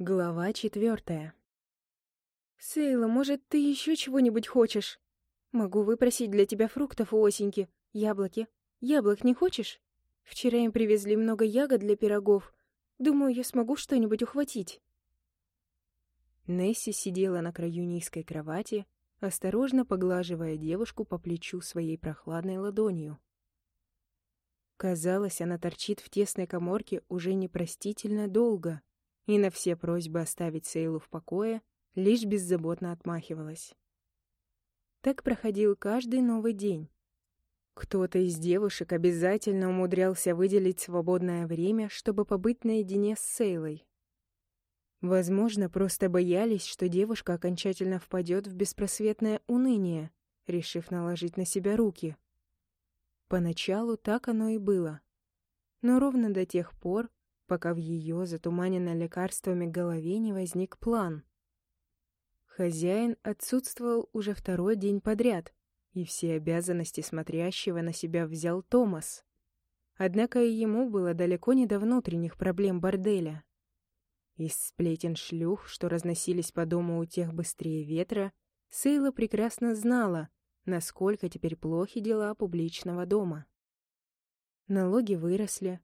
Глава четвертая. «Сейла, может, ты еще чего-нибудь хочешь? Могу выпросить для тебя фруктов у Осеньки, яблоки. Яблок не хочешь? Вчера им привезли много ягод для пирогов. Думаю, я смогу что-нибудь ухватить». Несси сидела на краю низкой кровати, осторожно поглаживая девушку по плечу своей прохладной ладонью. Казалось, она торчит в тесной коморке уже непростительно долго — и на все просьбы оставить Сейлу в покое лишь беззаботно отмахивалась. Так проходил каждый новый день. Кто-то из девушек обязательно умудрялся выделить свободное время, чтобы побыть наедине с Сейлой. Возможно, просто боялись, что девушка окончательно впадет в беспросветное уныние, решив наложить на себя руки. Поначалу так оно и было. Но ровно до тех пор, пока в ее затуманенной лекарствами голове не возник план. Хозяин отсутствовал уже второй день подряд, и все обязанности смотрящего на себя взял Томас. Однако и ему было далеко не до внутренних проблем борделя. Из сплетен шлюх, что разносились по дому у тех быстрее ветра, Сейла прекрасно знала, насколько теперь плохи дела публичного дома. Налоги выросли,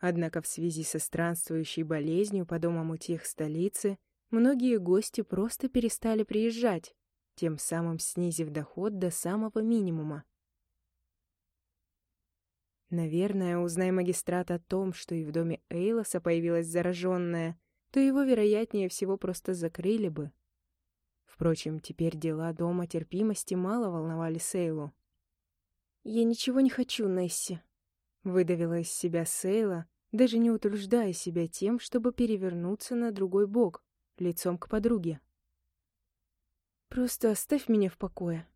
Однако в связи со странствующей болезнью по домам утех столицы многие гости просто перестали приезжать, тем самым снизив доход до самого минимума. Наверное, узнай магистрат о том, что и в доме Эйлоса появилась зараженная, то его, вероятнее всего, просто закрыли бы. Впрочем, теперь дела дома терпимости мало волновали Сейлу. «Я ничего не хочу, Несси», — выдавила из себя Сейла, даже не утруждая себя тем, чтобы перевернуться на другой бок, лицом к подруге. «Просто оставь меня в покое».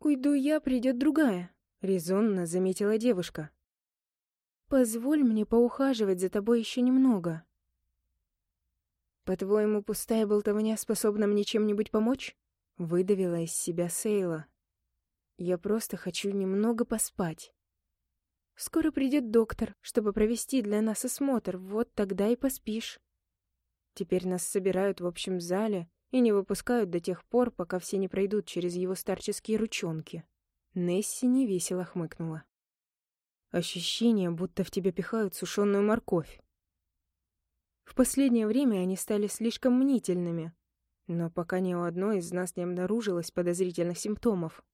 «Уйду я, придет другая», — резонно заметила девушка. «Позволь мне поухаживать за тобой еще немного». «По-твоему, пустая болтовня способна мне чем-нибудь помочь?» — выдавила из себя Сейла. «Я просто хочу немного поспать». Скоро придет доктор, чтобы провести для нас осмотр, вот тогда и поспишь. Теперь нас собирают в общем зале и не выпускают до тех пор, пока все не пройдут через его старческие ручонки. Несси невесело хмыкнула. Ощущение, будто в тебя пихают сушеную морковь. В последнее время они стали слишком мнительными, но пока ни у одной из нас не обнаружилось подозрительных симптомов.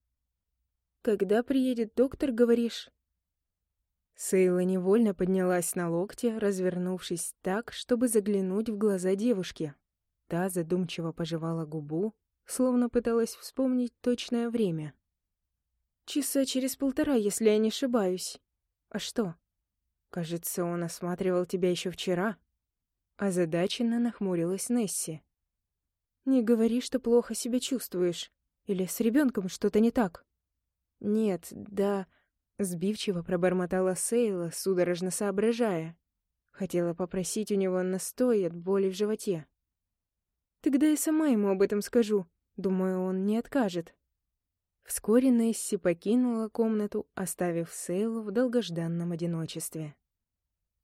«Когда приедет доктор, говоришь?» Сейла невольно поднялась на локте, развернувшись так, чтобы заглянуть в глаза девушки. Та задумчиво пожевала губу, словно пыталась вспомнить точное время. «Часа через полтора, если я не ошибаюсь. А что? Кажется, он осматривал тебя еще вчера». Озадаченно нахмурилась Несси. «Не говори, что плохо себя чувствуешь. Или с ребенком что-то не так?» «Нет, да...» Сбивчиво пробормотала Сейла, судорожно соображая. Хотела попросить у него настой от боли в животе. Тогда я сама ему об этом скажу. Думаю, он не откажет. Вскоре Несси покинула комнату, оставив Сейлу в долгожданном одиночестве.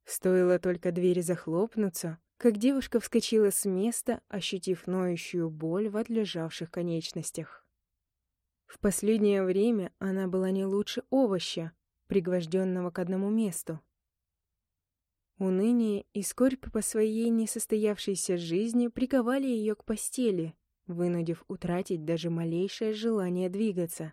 Стоило только двери захлопнуться, как девушка вскочила с места, ощутив ноющую боль в отлежавших конечностях. В последнее время она была не лучше овоща, пригвожденного к одному месту. Уныние и скорбь по своей несостоявшейся жизни приковали ее к постели, вынудив утратить даже малейшее желание двигаться.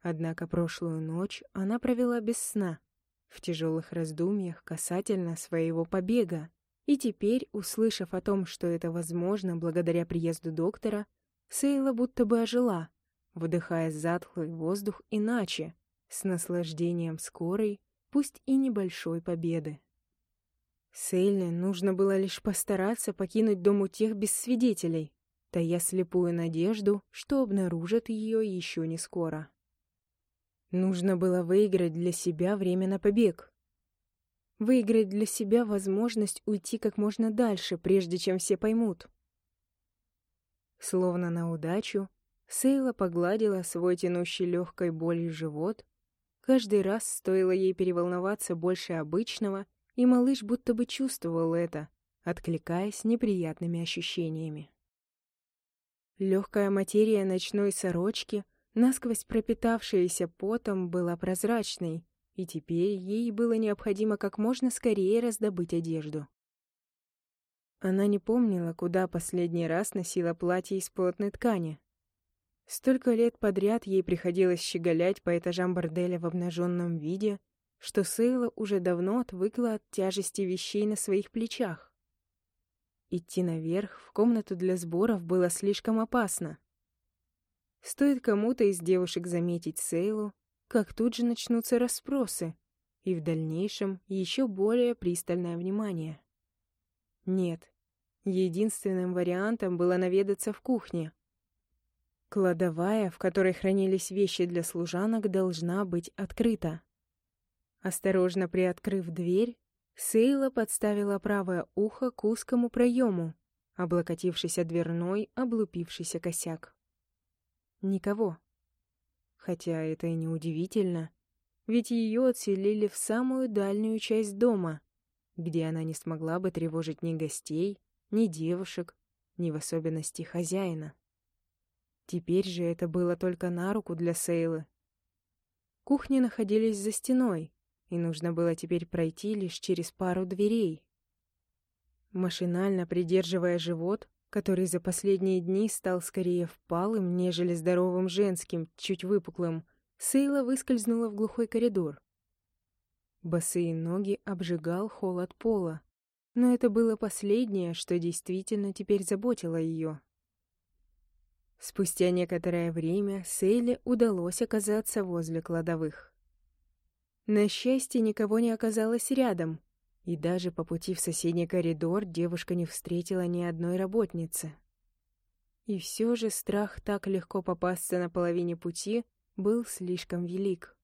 Однако прошлую ночь она провела без сна, в тяжелых раздумьях касательно своего побега, и теперь, услышав о том, что это возможно благодаря приезду доктора, Сейла будто бы ожила — вдыхая затхлый воздух иначе, с наслаждением скорой, пусть и небольшой победы. Сейле нужно было лишь постараться покинуть дом у тех без свидетелей, тая слепую надежду, что обнаружат ее еще не скоро. Нужно было выиграть для себя время на побег. Выиграть для себя возможность уйти как можно дальше, прежде чем все поймут. Словно на удачу, Сейла погладила свой тянущий легкой болью живот. Каждый раз стоило ей переволноваться больше обычного, и малыш будто бы чувствовал это, откликаясь неприятными ощущениями. Легкая материя ночной сорочки, насквозь пропитавшаяся потом, была прозрачной, и теперь ей было необходимо как можно скорее раздобыть одежду. Она не помнила, куда последний раз носила платье из плотной ткани. Столько лет подряд ей приходилось щеголять по этажам борделя в обнаженном виде, что Сейла уже давно отвыкла от тяжести вещей на своих плечах. Идти наверх, в комнату для сборов, было слишком опасно. Стоит кому-то из девушек заметить Сейлу, как тут же начнутся расспросы, и в дальнейшем еще более пристальное внимание. Нет, единственным вариантом было наведаться в кухне. Кладовая, в которой хранились вещи для служанок, должна быть открыта. Осторожно приоткрыв дверь, Сейла подставила правое ухо к узкому проему, облокотившись о дверной, облупившийся косяк. Никого. Хотя это и не удивительно, ведь ее отселили в самую дальнюю часть дома, где она не смогла бы тревожить ни гостей, ни девушек, ни в особенности хозяина. Теперь же это было только на руку для Сейлы. Кухни находились за стеной, и нужно было теперь пройти лишь через пару дверей. Машинально придерживая живот, который за последние дни стал скорее впалым, нежели здоровым женским, чуть выпуклым, Сейла выскользнула в глухой коридор. Босые ноги обжигал холод пола, но это было последнее, что действительно теперь заботило ее. Спустя некоторое время Сейле удалось оказаться возле кладовых. На счастье, никого не оказалось рядом, и даже по пути в соседний коридор девушка не встретила ни одной работницы. И все же страх так легко попасться на половине пути был слишком велик.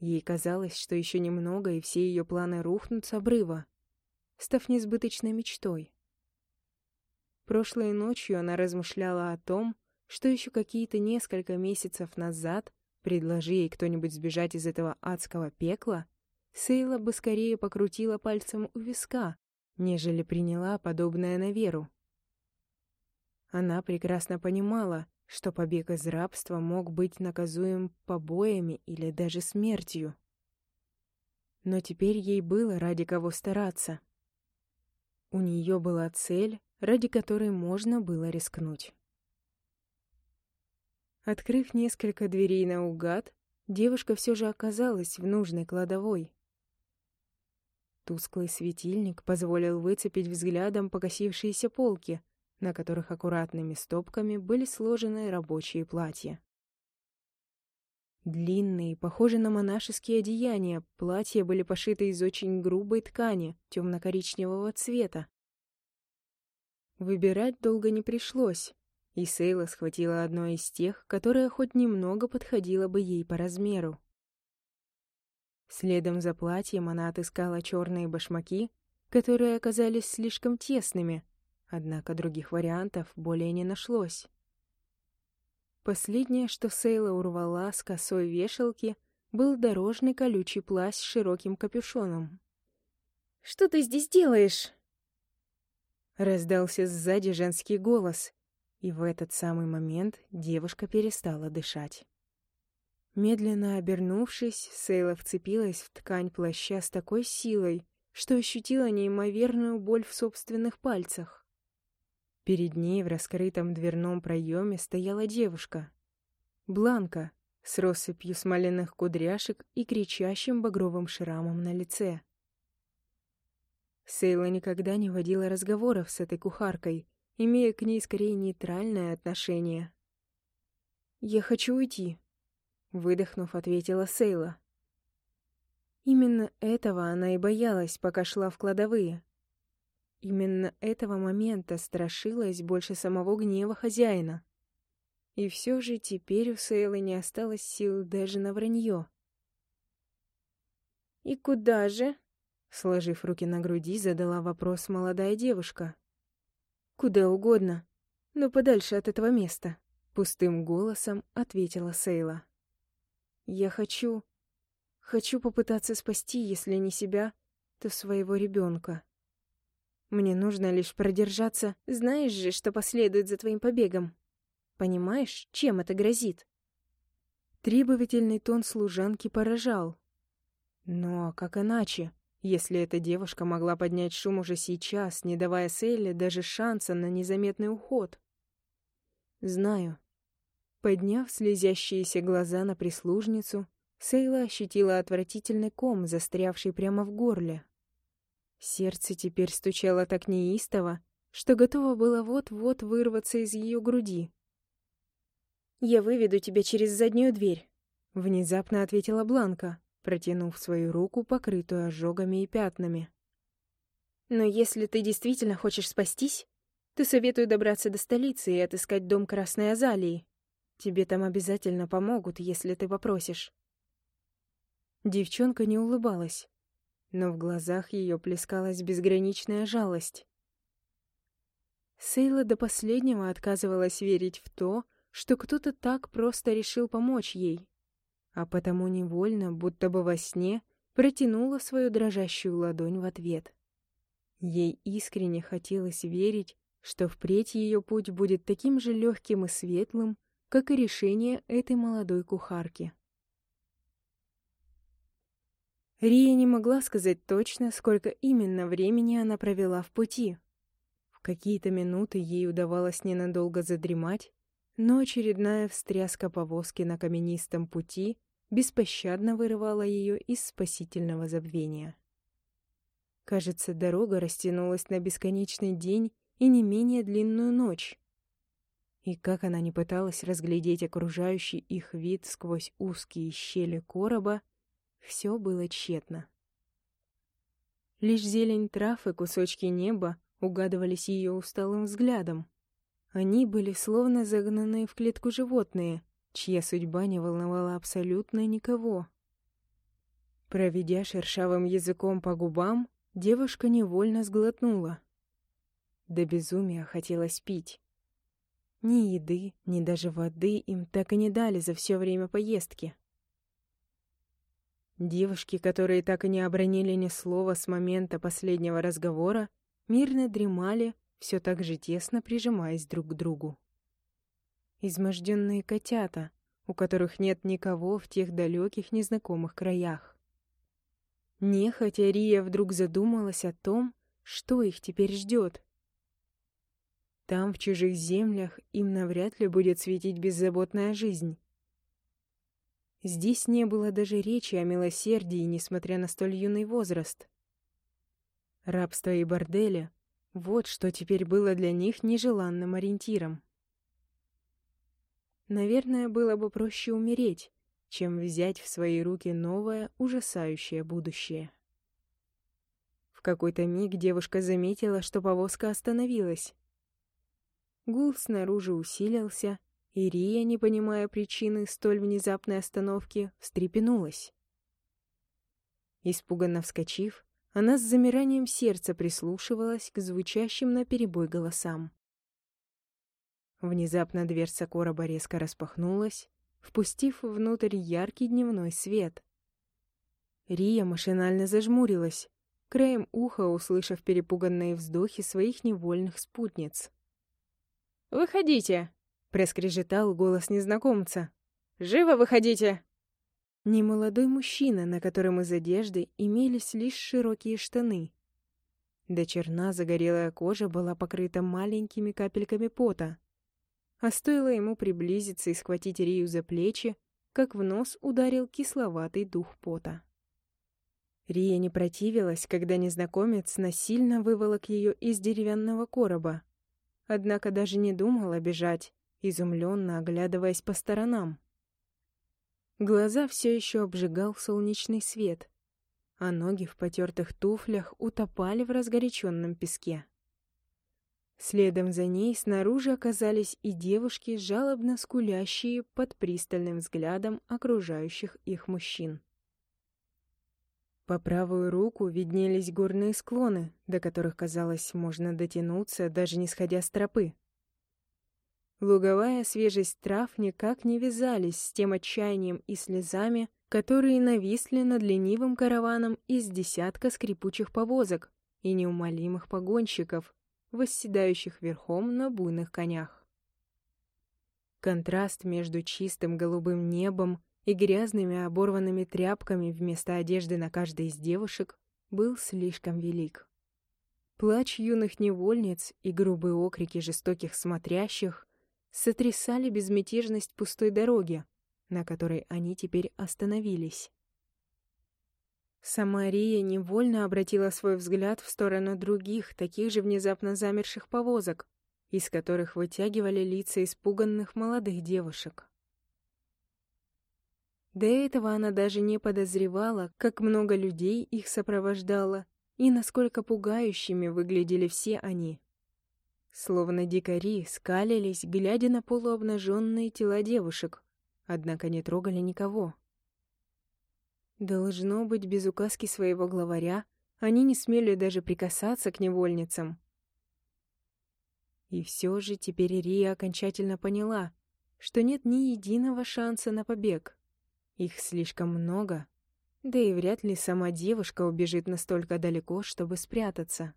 Ей казалось, что еще немного, и все ее планы рухнут с обрыва, став несбыточной мечтой. Прошлой ночью она размышляла о том, что еще какие-то несколько месяцев назад, предложи ей кто-нибудь сбежать из этого адского пекла, Сейла бы скорее покрутила пальцем у виска, нежели приняла подобное на веру. Она прекрасно понимала, что побег из рабства мог быть наказуем побоями или даже смертью. Но теперь ей было ради кого стараться. У нее была цель, ради которой можно было рискнуть. Открыв несколько дверей наугад, девушка все же оказалась в нужной кладовой. Тусклый светильник позволил выцепить взглядом покосившиеся полки, на которых аккуратными стопками были сложены рабочие платья. Длинные, похожие на монашеские одеяния, платья были пошиты из очень грубой ткани, темно-коричневого цвета. Выбирать долго не пришлось, и Сейла схватила одно из тех, которое хоть немного подходило бы ей по размеру. Следом за платьем она отыскала черные башмаки, которые оказались слишком тесными, Однако других вариантов более не нашлось. Последнее, что Сейла урвала с косой вешалки, был дорожный колючий плащ с широким капюшоном. «Что ты здесь делаешь?» Раздался сзади женский голос, и в этот самый момент девушка перестала дышать. Медленно обернувшись, Сейла вцепилась в ткань плаща с такой силой, что ощутила неимоверную боль в собственных пальцах. Перед ней в раскрытом дверном проеме стояла девушка. Бланка, с россыпью смоленных кудряшек и кричащим багровым шрамом на лице. Сейла никогда не водила разговоров с этой кухаркой, имея к ней скорее нейтральное отношение. «Я хочу уйти», — выдохнув, ответила Сейла. Именно этого она и боялась, пока шла в кладовые. Именно этого момента страшилась больше самого гнева хозяина. И все же теперь у Сейлы не осталось сил даже на вранье. «И куда же?» Сложив руки на груди, задала вопрос молодая девушка. «Куда угодно, но подальше от этого места», — пустым голосом ответила Сейла. «Я хочу... хочу попытаться спасти, если не себя, то своего ребенка». Мне нужно лишь продержаться. Знаешь же, что последует за твоим побегом. Понимаешь, чем это грозит?» Требовательный тон служанки поражал. Но как иначе, если эта девушка могла поднять шум уже сейчас, не давая Селле даже шанса на незаметный уход? Знаю. Подняв слезящиеся глаза на прислужницу, Сейла ощутила отвратительный ком, застрявший прямо в горле. Сердце теперь стучало так неистово, что готово было вот-вот вырваться из ее груди. «Я выведу тебя через заднюю дверь», — внезапно ответила Бланка, протянув свою руку, покрытую ожогами и пятнами. «Но если ты действительно хочешь спастись, то советую добраться до столицы и отыскать дом Красной Азалии. Тебе там обязательно помогут, если ты попросишь». Девчонка не улыбалась, но в глазах ее плескалась безграничная жалость. Сейла до последнего отказывалась верить в то, что кто-то так просто решил помочь ей, а потому невольно, будто бы во сне, протянула свою дрожащую ладонь в ответ. Ей искренне хотелось верить, что впредь ее путь будет таким же легким и светлым, как и решение этой молодой кухарки. Рия не могла сказать точно, сколько именно времени она провела в пути. В какие-то минуты ей удавалось ненадолго задремать, но очередная встряска повозки на каменистом пути беспощадно вырывала ее из спасительного забвения. Кажется, дорога растянулась на бесконечный день и не менее длинную ночь. И как она не пыталась разглядеть окружающий их вид сквозь узкие щели короба, все было тщетно. Лишь зелень трав и кусочки неба угадывались ее усталым взглядом. Они были словно загнанные в клетку животные, чья судьба не волновала абсолютно никого. Проведя шершавым языком по губам, девушка невольно сглотнула. До безумия хотелось пить. Ни еды, ни даже воды им так и не дали за все время поездки. Девушки, которые так и не обронили ни слова с момента последнего разговора, мирно дремали, все так же тесно прижимаясь друг к другу. Изможденные котята, у которых нет никого в тех далеких незнакомых краях. Нехотя Рия вдруг задумалась о том, что их теперь ждет. Там, в чужих землях, им навряд ли будет светить беззаботная жизнь. Здесь не было даже речи о милосердии, несмотря на столь юный возраст. Рабство и бордели — вот что теперь было для них нежеланным ориентиром. Наверное, было бы проще умереть, чем взять в свои руки новое, ужасающее будущее. В какой-то миг девушка заметила, что повозка остановилась. Гул снаружи усилился, Ирия, не понимая причины столь внезапной остановки, встрепенулась. Испуганно вскочив, она с замиранием сердца прислушивалась к звучащим наперебой голосам. Внезапно дверца короба резко распахнулась, впустив внутрь яркий дневной свет. Рия машинально зажмурилась, краем уха услышав перепуганные вздохи своих невольных спутниц. «Выходите!» Проскрежетал голос незнакомца. «Живо выходите!» Немолодой мужчина, на котором из одежды имелись лишь широкие штаны. До черна загорелая кожа была покрыта маленькими капельками пота. А стоило ему приблизиться и схватить Рию за плечи, как в нос ударил кисловатый дух пота. Рия не противилась, когда незнакомец насильно выволок ее из деревянного короба. Однако даже не думала бежать, изумленно оглядываясь по сторонам. Глаза все еще обжигал солнечный свет, а ноги в потертых туфлях утопали в разгоряченном песке. Следом за ней снаружи оказались и девушки, жалобно скулящие под пристальным взглядом окружающих их мужчин. По правую руку виднелись горные склоны, до которых, казалось, можно дотянуться, даже не сходя с тропы. Луговая свежесть трав никак не вязались с тем отчаянием и слезами, которые нависли над ленивым караваном из десятка скрипучих повозок, и неумолимых погонщиков, восседающих верхом на буйных конях. Контраст между чистым голубым небом и грязными оборванными тряпками вместо одежды на каждой из девушек был слишком велик. Плач юных невольниц и грубые окрики жестоких смотрящих сотрясали безмятежность пустой дороги, на которой они теперь остановились. Сама Рия невольно обратила свой взгляд в сторону других, таких же внезапно замерших повозок, из которых вытягивали лица испуганных молодых девушек. До этого она даже не подозревала, как много людей их сопровождало и насколько пугающими выглядели все они. Словно дикари скалились, глядя на полуобнаженные тела девушек, однако не трогали никого. Должно быть, без указки своего главаря они не смели даже прикасаться к невольницам. И все же теперь Рия окончательно поняла, что нет ни единого шанса на побег. Их слишком много, да и вряд ли сама девушка убежит настолько далеко, чтобы спрятаться.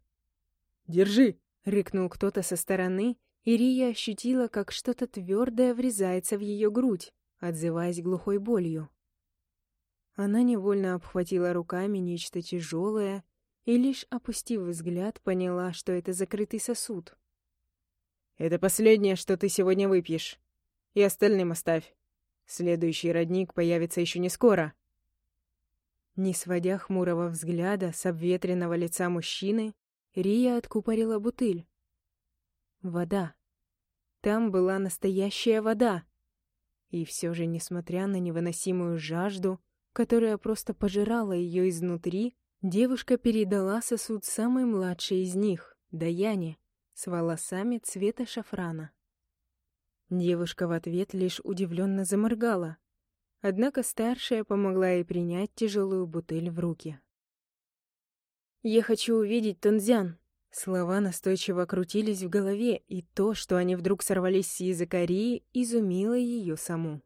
«Держи!» — рыкнул кто-то со стороны, и Рия ощутила, как что-то твердое врезается в ее грудь, отзываясь глухой болью. Она невольно обхватила руками нечто тяжелое и, лишь опустив взгляд, поняла, что это закрытый сосуд. «Это последнее, что ты сегодня выпьешь. И остальным оставь. Следующий родник появится еще не скоро». Не сводя хмурого взгляда с обветренного лица мужчины, Рия откупорила бутыль. Вода. Там была настоящая вода. И все же, несмотря на невыносимую жажду, которая просто пожирала ее изнутри, девушка передала сосуд самой младшей из них, Даяне, с волосами цвета шафрана. Девушка в ответ лишь удивленно заморгала, однако старшая помогла ей принять тяжелую бутыль в руки. «Я хочу увидеть Тунзян!» Слова настойчиво крутились в голове, и то, что они вдруг сорвались с языка Рии, изумило ее саму.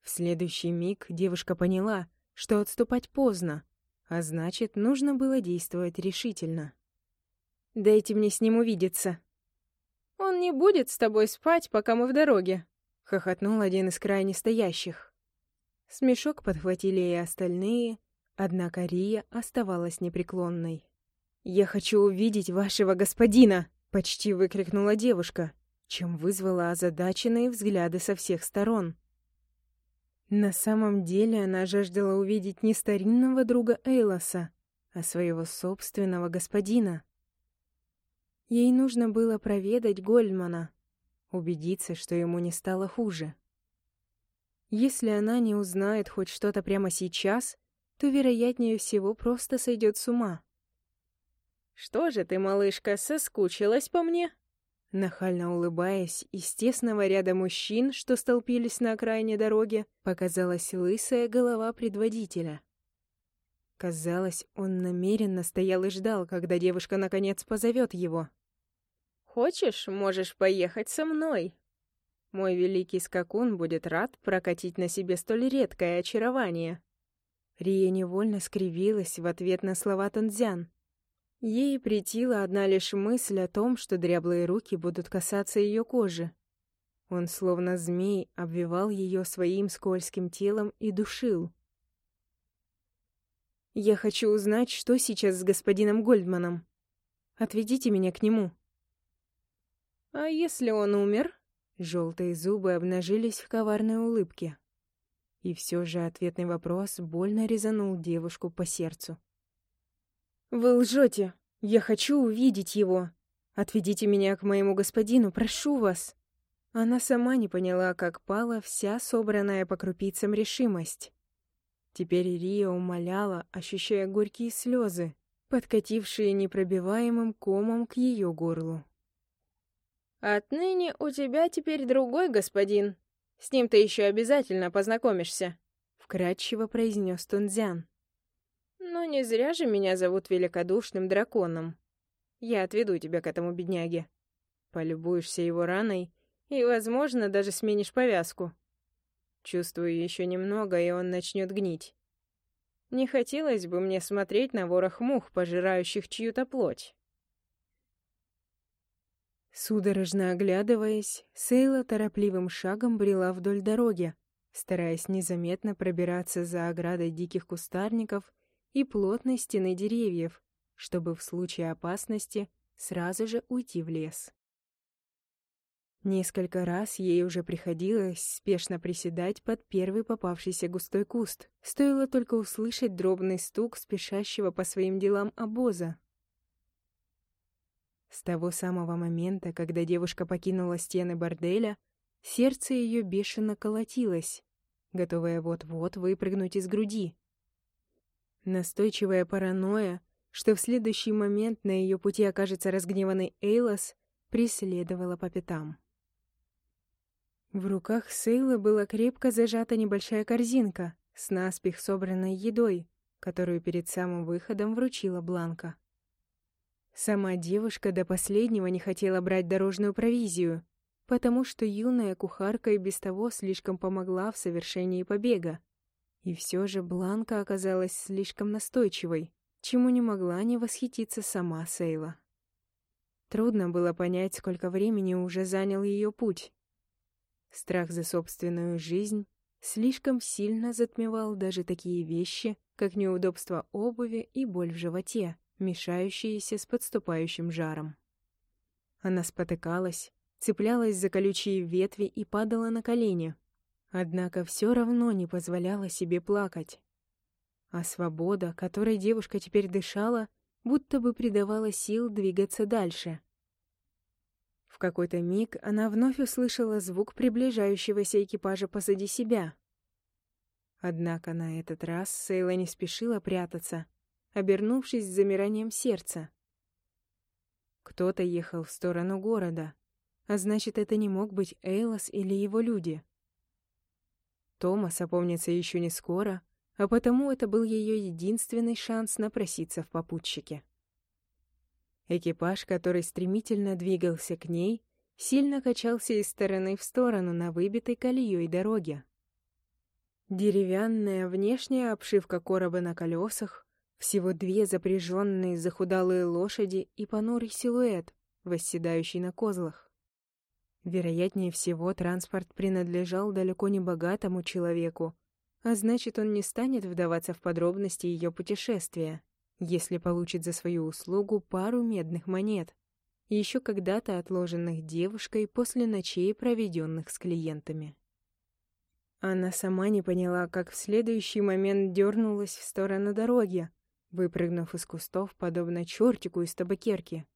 В следующий миг девушка поняла, что отступать поздно, а значит, нужно было действовать решительно. «Дайте мне с ним увидеться». «Он не будет с тобой спать, пока мы в дороге», — хохотнул один из крайне стоящих. Смешок подхватили и остальные, однако Рия оставалась непреклонной. «Я хочу увидеть вашего господина!» — почти выкрикнула девушка, чем вызвала озадаченные взгляды со всех сторон. На самом деле она жаждала увидеть не старинного друга Эйлоса, а своего собственного господина. Ей нужно было проведать Гольдмана, убедиться, что ему не стало хуже. Если она не узнает хоть что-то прямо сейчас, то, вероятнее всего, просто сойдет с ума. «Что же ты, малышка, соскучилась по мне?» Нахально улыбаясь, из тесного ряда мужчин, что столпились на окраине дороги, показалась лысая голова предводителя. Казалось, он намеренно стоял и ждал, когда девушка наконец позовет его. «Хочешь, можешь поехать со мной. Мой великий скакун будет рад прокатить на себе столь редкое очарование». Рия невольно скривилась в ответ на слова Танзян. Ей притила одна лишь мысль о том, что дряблые руки будут касаться ее кожи. Он, словно змей, обвивал ее своим скользким телом и душил. «Я хочу узнать, что сейчас с господином Гольдманом. Отведите меня к нему». «А если он умер?» Желтые зубы обнажились в коварной улыбке. И все же ответный вопрос больно резанул девушку по сердцу. «Вы лжете! Я хочу увидеть его! Отведите меня к моему господину, прошу вас!» Она сама не поняла, как пала вся собранная по крупицам решимость. Теперь Рия умоляла, ощущая горькие слезы, подкатившие непробиваемым комом к ее горлу. «Отныне у тебя теперь другой господин. С ним ты еще обязательно познакомишься», — вкратчиво произнес Тунзян. Но не зря же меня зовут великодушным драконом. Я отведу тебя к этому бедняге. Полюбуешься его раной и, возможно, даже сменишь повязку. Чувствую еще немного, и он начнет гнить. Не хотелось бы мне смотреть на ворох мух, пожирающих чью-то плоть. Судорожно оглядываясь, Сейла торопливым шагом брела вдоль дороги, стараясь незаметно пробираться за оградой диких кустарников и плотной стены деревьев, чтобы в случае опасности сразу же уйти в лес. Несколько раз ей уже приходилось спешно приседать под первый попавшийся густой куст. Стоило только услышать дробный стук спешащего по своим делам обоза. С того самого момента, когда девушка покинула стены борделя, сердце ее бешено колотилось, готовое вот-вот выпрыгнуть из груди. Настойчивая паранойя, что в следующий момент на ее пути окажется разгневанный Эйлос, преследовала по пятам. В руках Сейлы была крепко зажата небольшая корзинка с наспех собранной едой, которую перед самым выходом вручила Бланка. Сама девушка до последнего не хотела брать дорожную провизию, потому что юная кухарка и без того слишком помогла в совершении побега. И все же Бланка оказалась слишком настойчивой, чему не могла не восхититься сама Сейла. Трудно было понять, сколько времени уже занял ее путь. Страх за собственную жизнь слишком сильно затмевал даже такие вещи, как неудобство обуви и боль в животе, мешающиеся с подступающим жаром. Она спотыкалась, цеплялась за колючие ветви и падала на колени, однако все равно не позволяла себе плакать. А свобода, которой девушка теперь дышала, будто бы придавала сил двигаться дальше — в какой-то миг она вновь услышала звук приближающегося экипажа позади себя. Однако на этот раз Сейла не спешила прятаться, обернувшись с замиранием сердца. Кто-то ехал в сторону города, а значит, это не мог быть Эйлос или его люди. Томас опомнится еще не скоро, а потому это был ее единственный шанс напроситься в попутчике. Экипаж, который стремительно двигался к ней, сильно качался из стороны в сторону на выбитой колеей дороге. Деревянная внешняя обшивка короба на колесах, всего две запряженные захудалые лошади и понурый силуэт, восседающий на козлах. Вероятнее всего, транспорт принадлежал далеко не богатому человеку, а значит, он не станет вдаваться в подробности ее путешествия если получит за свою услугу пару медных монет, еще когда-то отложенных девушкой после ночей, проведенных с клиентами. Она сама не поняла, как в следующий момент дернулась в сторону дороги, выпрыгнув из кустов, подобно чертику из табакерки.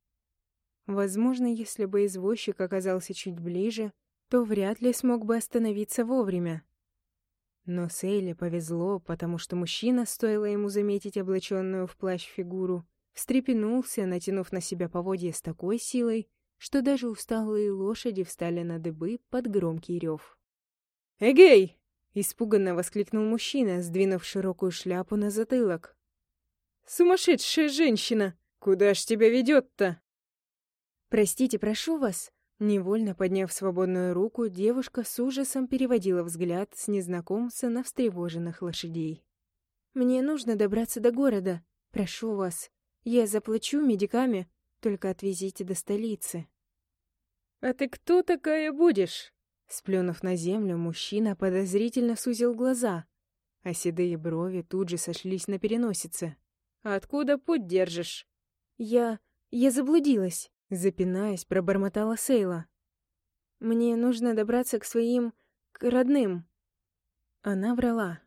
Возможно, если бы извозчик оказался чуть ближе, то вряд ли смог бы остановиться вовремя. Но Сейле повезло, потому что мужчина, стоило ему заметить облаченную в плащ фигуру, встрепенулся, натянув на себя поводья с такой силой, что даже усталые лошади встали на дыбы под громкий рев. «Эгей!» — испуганно воскликнул мужчина, сдвинув широкую шляпу на затылок. «Сумасшедшая женщина! Куда ж тебя ведет-то?» «Простите, прошу вас», Невольно подняв свободную руку, девушка с ужасом переводила взгляд с незнакомца на встревоженных лошадей. «Мне нужно добраться до города. Прошу вас. Я заплачу медиками, только отвезите до столицы». «А ты кто такая будешь?» Сплюнув на землю, мужчина подозрительно сузил глаза, а седые брови тут же сошлись на переносице. «Откуда путь держишь?» «Я... я заблудилась». Запинаясь, пробормотала Сейла. «Мне нужно добраться к своим... к родным». Она врала.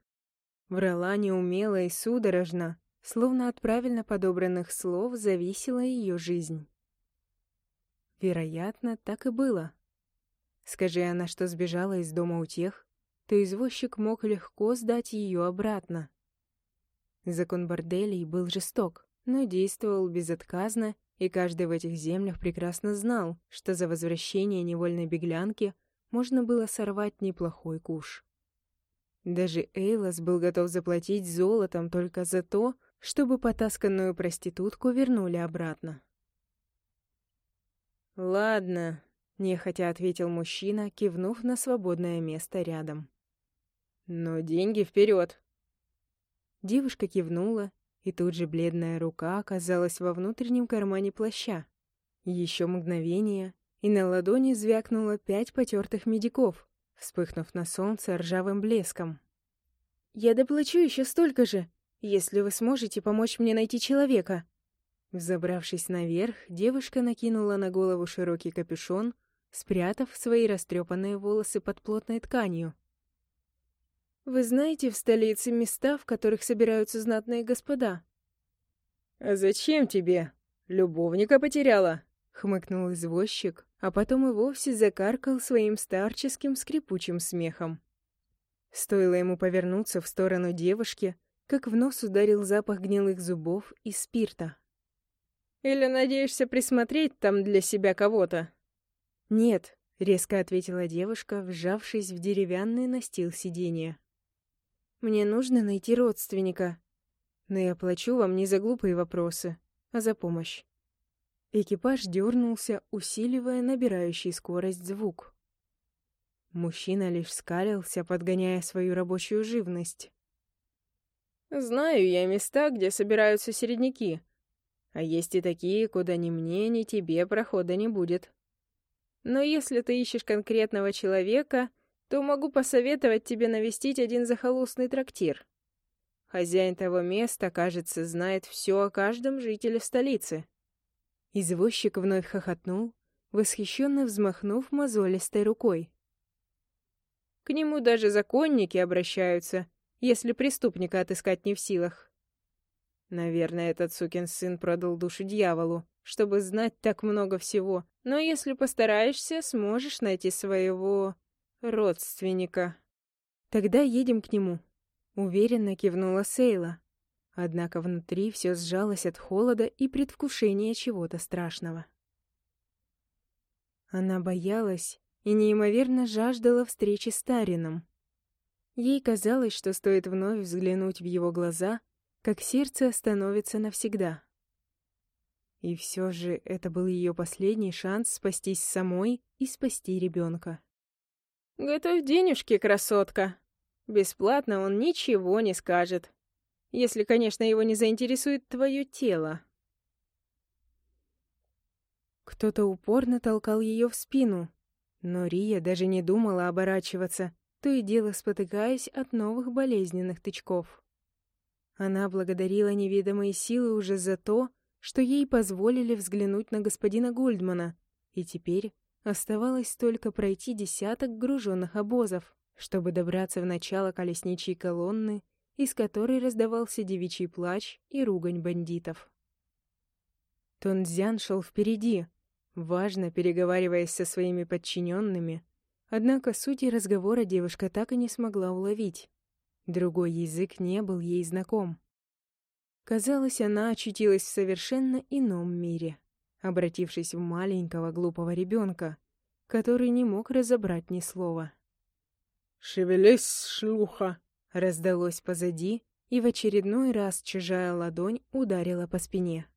Врала неумело и судорожно, словно от правильно подобранных слов зависела ее жизнь. Вероятно, так и было. Скажи она, что сбежала из дома у тех, то извозчик мог легко сдать ее обратно. Закон борделей был жесток, но действовал безотказно и каждый в этих землях прекрасно знал, что за возвращение невольной беглянки можно было сорвать неплохой куш. Даже Эйлас был готов заплатить золотом только за то, чтобы потасканную проститутку вернули обратно. «Ладно», — нехотя ответил мужчина, кивнув на свободное место рядом. «Но деньги вперед. Девушка кивнула, и тут же бледная рука оказалась во внутреннем кармане плаща. Еще мгновение, и на ладони звякнуло пять потертых медиков, вспыхнув на солнце ржавым блеском. «Я доплачу еще столько же, если вы сможете помочь мне найти человека!» Взобравшись наверх, девушка накинула на голову широкий капюшон, спрятав свои растрепанные волосы под плотной тканью. «Вы знаете в столице места, в которых собираются знатные господа?» «А зачем тебе? Любовника потеряла?» — хмыкнул извозчик, а потом и вовсе закаркал своим старческим скрипучим смехом. Стоило ему повернуться в сторону девушки, как в нос ударил запах гнилых зубов и спирта. «Или надеешься присмотреть там для себя кого-то?» «Нет», — резко ответила девушка, вжавшись в деревянный настил сиденья. Мне нужно найти родственника. Но я плачу вам не за глупые вопросы, а за помощь. Экипаж дернулся, усиливая набирающий скорость звук. Мужчина лишь скалился, подгоняя свою рабочую живность. «Знаю я места, где собираются середняки. А есть и такие, куда ни мне, ни тебе прохода не будет. Но если ты ищешь конкретного человека, то могу посоветовать тебе навестить один захолустный трактир. Хозяин того места, кажется, знает все о каждом жителе столицы. Извозчик вновь хохотнул, восхищенно взмахнув мозолистой рукой. К нему даже законники обращаются, если преступника отыскать не в силах. Наверное, этот сукин сын продал душу дьяволу, чтобы знать так много всего, но если постараешься, сможешь найти своего родственника. Тогда едем к нему. Уверенно кивнула Сейла. Однако внутри все сжалось от холода и предвкушения чего-то страшного. Она боялась и неимоверно жаждала встречи с Тарином. Ей казалось, что стоит вновь взглянуть в его глаза, как сердце остановится навсегда. И все же это был ее последний шанс спастись самой и спасти ребенка. «Готовь денежки, красотка. Бесплатно он ничего не скажет. Если, конечно, его не заинтересует твое тело». Кто-то упорно толкал ее в спину, но Рия даже не думала оборачиваться, то и дело спотыкаясь от новых болезненных тычков. Она благодарила неведомые силы уже за то, что ей позволили взглянуть на господина Гольдмана, и теперь Оставалось только пройти десяток груженных обозов, чтобы добраться в начало колесничьей колонны, из которой раздавался девичий плач и ругань бандитов. Тунцзян шел впереди, важно переговариваясь со своими подчиненными, однако сути разговора девушка так и не смогла уловить. Другой язык не был ей знаком. Казалось, она очутилась в совершенно ином мире обратившись в маленького глупого ребенка, который не мог разобрать ни слова. «Шевелись, шлюха!» раздалось позади, и в очередной раз чужая ладонь ударила по спине.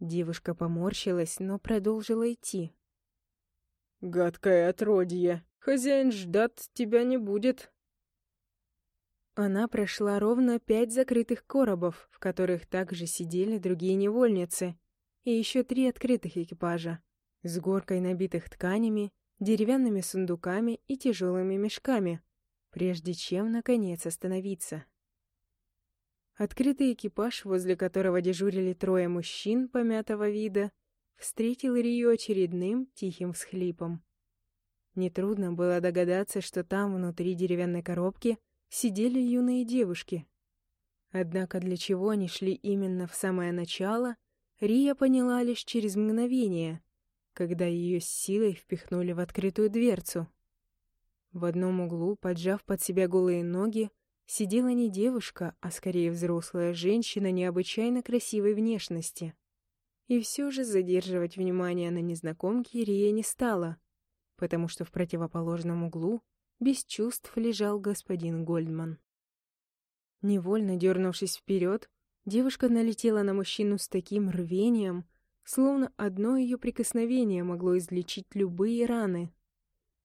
Девушка поморщилась, но продолжила идти. «Гадкое отродье! Хозяин ждать тебя не будет!» Она прошла ровно пять закрытых коробов, в которых также сидели другие невольницы, и еще три открытых экипажа с горкой набитых тканями, деревянными сундуками и тяжелыми мешками, прежде чем, наконец, остановиться. Открытый экипаж, возле которого дежурили трое мужчин помятого вида, встретил Рию очередным тихим всхлипом. Нетрудно было догадаться, что там, внутри деревянной коробки, сидели юные девушки. Однако для чего они шли именно в самое начало, Рия поняла лишь через мгновение, когда ее с силой впихнули в открытую дверцу. В одном углу, поджав под себя голые ноги, сидела не девушка, а скорее взрослая женщина необычайно красивой внешности. И все же задерживать внимание на незнакомке Рия не стала, потому что в противоположном углу без чувств лежал господин Гольдман. Невольно дернувшись вперед, Девушка налетела на мужчину с таким рвением, словно одно ее прикосновение могло излечить любые раны.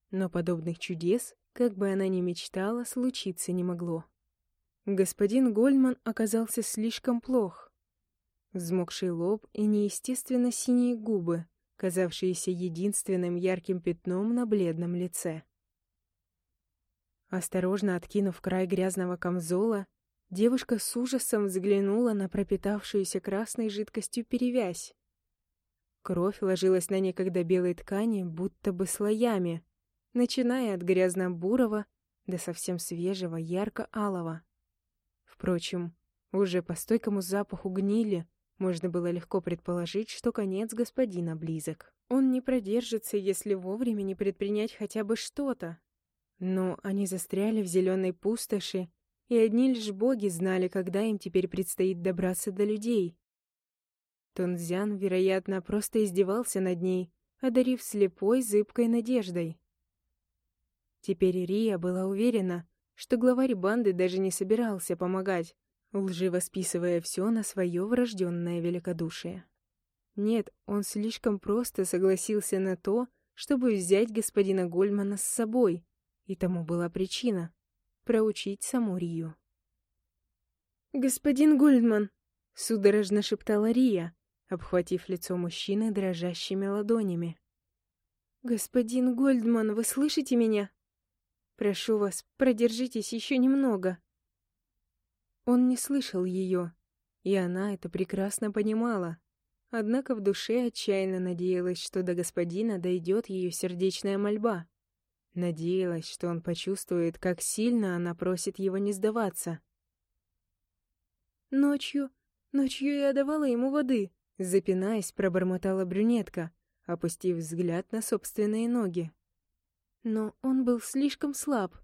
Но подобных чудес, как бы она ни мечтала, случиться не могло. Господин Гольдман оказался слишком плох. Взмокший лоб и неестественно синие губы, казавшиеся единственным ярким пятном на бледном лице. Осторожно откинув край грязного камзола, девушка с ужасом взглянула на пропитавшуюся красной жидкостью перевязь. Кровь ложилась на некогда белой ткани, будто бы слоями, начиная от грязно-бурого до совсем свежего ярко-алого. Впрочем, уже по стойкому запаху гнили можно было легко предположить, что конец господина близок. Он не продержится, если вовремя не предпринять хотя бы что-то. Но они застряли в зеленой пустоши, и одни лишь боги знали, когда им теперь предстоит добраться до людей. Тунзян, вероятно, просто издевался над ней, одарив слепой, зыбкой надеждой. Теперь Рия была уверена, что главарь банды даже не собирался помогать, лживо списывая все на свое врожденное великодушие. Нет, он слишком просто согласился на то, чтобы взять господина Гольмана с собой, и тому была причина — проучить саму Рию. «Господин Гольдман!» — судорожно шептала Рия, обхватив лицо мужчины дрожащими ладонями. «Господин Гольдман, вы слышите меня? Прошу вас, продержитесь еще немного». Он не слышал ее, и она это прекрасно понимала. Однако в душе отчаянно надеялась, что до господина дойдет ее сердечная мольба. Надеялась, что он почувствует, как сильно она просит его не сдаваться. «Ночью, ночью я давала ему воды», — запинаясь, пробормотала брюнетка, опустив взгляд на собственные ноги. «Но он был слишком слаб».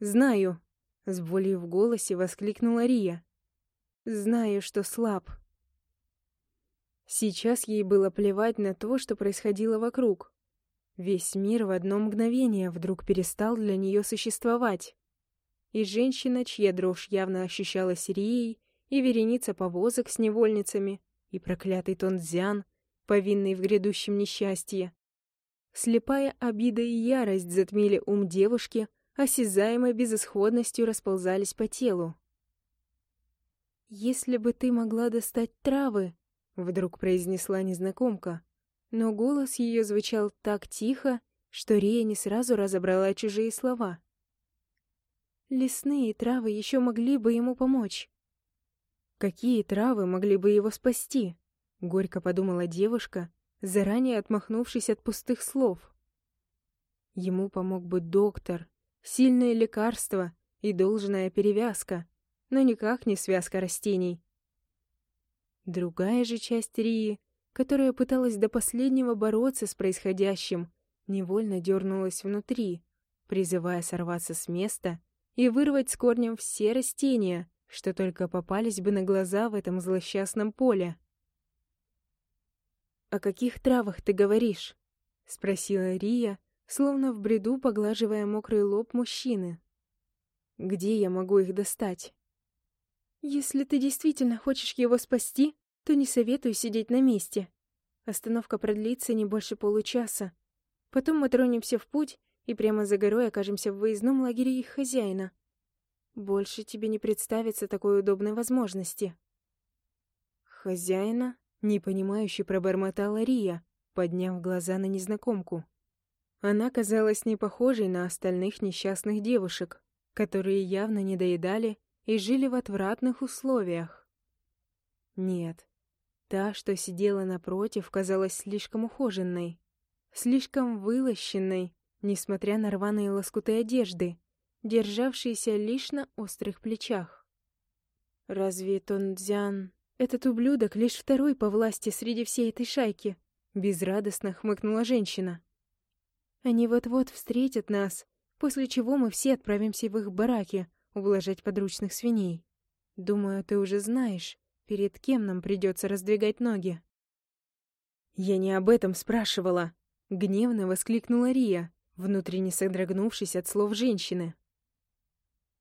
«Знаю», с болью в голосе воскликнула Рия. «Знаю, что слаб». Сейчас ей было плевать на то, что происходило вокруг. Весь мир в одно мгновение вдруг перестал для нее существовать. И женщина, чья дрожь явно ощущалась Рией, и вереница повозок с невольницами, и проклятый Тонзян, повинный в грядущем несчастье. Слепая обида и ярость затмили ум девушки, осязаемой безысходностью расползались по телу. «Если бы ты могла достать травы», — вдруг произнесла незнакомка, но голос ее звучал так тихо, что Рия не сразу разобрала чужие слова. «Лесные травы еще могли бы ему помочь». «Какие травы могли бы его спасти?» — горько подумала девушка, заранее отмахнувшись от пустых слов. Ему помог бы доктор, сильное лекарство и должная перевязка, но никак не связка растений. Другая же часть Рии, которая пыталась до последнего бороться с происходящим, невольно дернулась внутри, призывая сорваться с места и вырвать с корнем все растения, что только попались бы на глаза в этом злосчастном поле. «О каких травах ты говоришь?» — спросила Рия, словно в бреду поглаживая мокрый лоб мужчины. «Где я могу их достать?» «Если ты действительно хочешь его спасти, то не советую сидеть на месте. Остановка продлится не больше получаса. Потом мы тронемся в путь и прямо за горой окажемся в выездном лагере их хозяина. Больше тебе не представится такой удобной возможности». «Хозяина?» — непонимающе пробормотала Рия, подняв глаза на незнакомку. Она казалась не похожей на остальных несчастных девушек, которые явно не доедали и жили в отвратных условиях. Нет, та, что сидела напротив, казалась слишком ухоженной, слишком вылощенной, несмотря на рваные лоскуты одежды, державшиеся лишь на острых плечах. «Разве Тондзян, этот ублюдок, лишь второй по власти среди всей этой шайки?» — безрадостно хмыкнула женщина. Они вот-вот встретят нас, после чего мы все отправимся в их бараки ублажать подручных свиней. Думаю, ты уже знаешь, перед кем нам придется раздвигать ноги. Я не об этом спрашивала, гневно воскликнула Рия, внутренне содрогнувшись от слов женщины.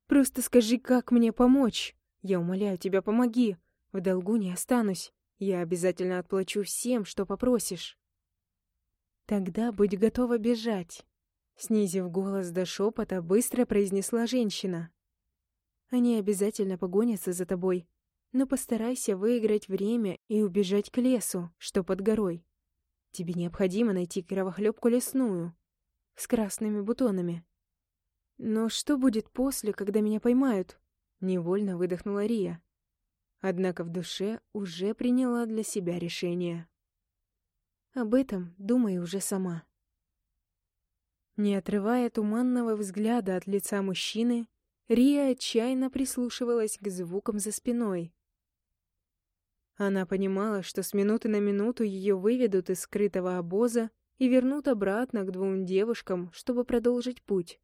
Просто скажи, как мне помочь? Я умоляю тебя, помоги. В долгу не останусь. Я обязательно отплачу всем, что попросишь. «Тогда будь готова бежать», — снизив голос до шепота, быстро произнесла женщина. Они обязательно погонятся за тобой. Но постарайся выиграть время и убежать к лесу, что под горой. Тебе необходимо найти кровохлебку лесную с красными бутонами. Но что будет после, когда меня поймают? Невольно выдохнула Рия. Однако в душе уже приняла для себя решение. Об этом думай уже сама. Не отрывая туманного взгляда от лица мужчины, Рия отчаянно прислушивалась к звукам за спиной. Она понимала, что с минуты на минуту ее выведут из скрытого обоза и вернут обратно к двум девушкам, чтобы продолжить путь.